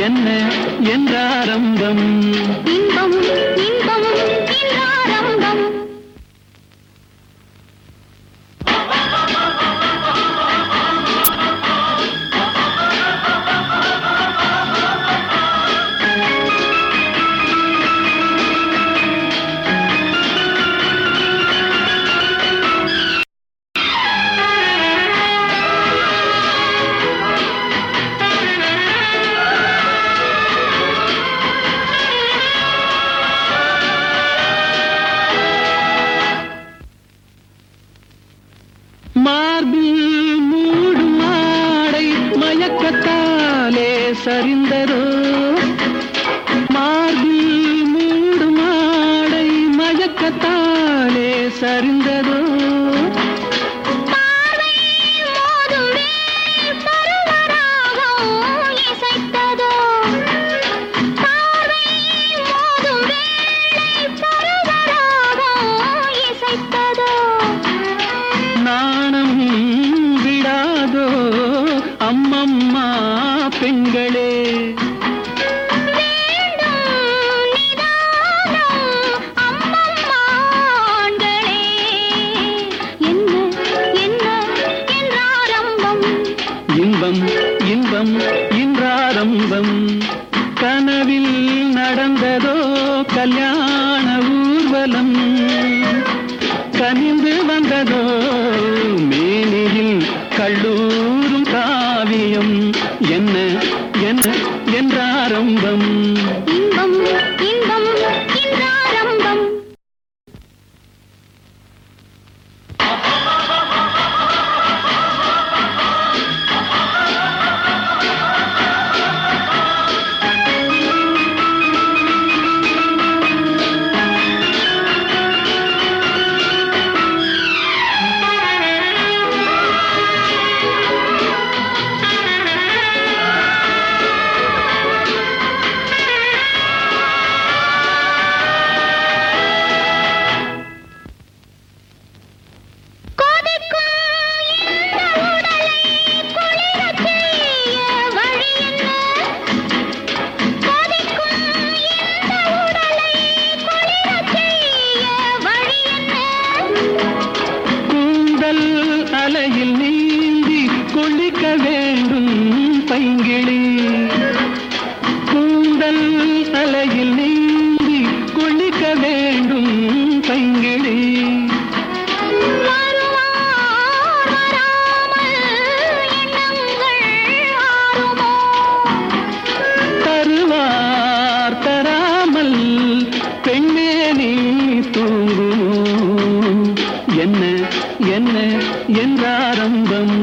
என்ன என்ன என்றாரம்பம் இன்பம் இன்பம் என்றாரம்பம் மார்பில் மூடும் மாடை மயக்கத்தாலே சரிந்ததோ? மார்பில் மூடும் மாடை மயக்கத்தாலே சரிந்ததோ? கனவில் நடந்ததோ கல்யாண ஊர்வலம்? கனிந்து வந்ததோ மேனியில் கல்லூரும் காவியம்? என்ன என்ன என்றாரம்பம் நீந்தி வேண்டும் பைங்கிளி. கூந்தல் தலையில் நீந்தி கொள்ளிக்க வேண்டும் பைங்கிளி. வருவார் தருவார் தராமல் பெண்ணே நீ தூங்குமோ? என்ன என்ன என்றாரம்பம்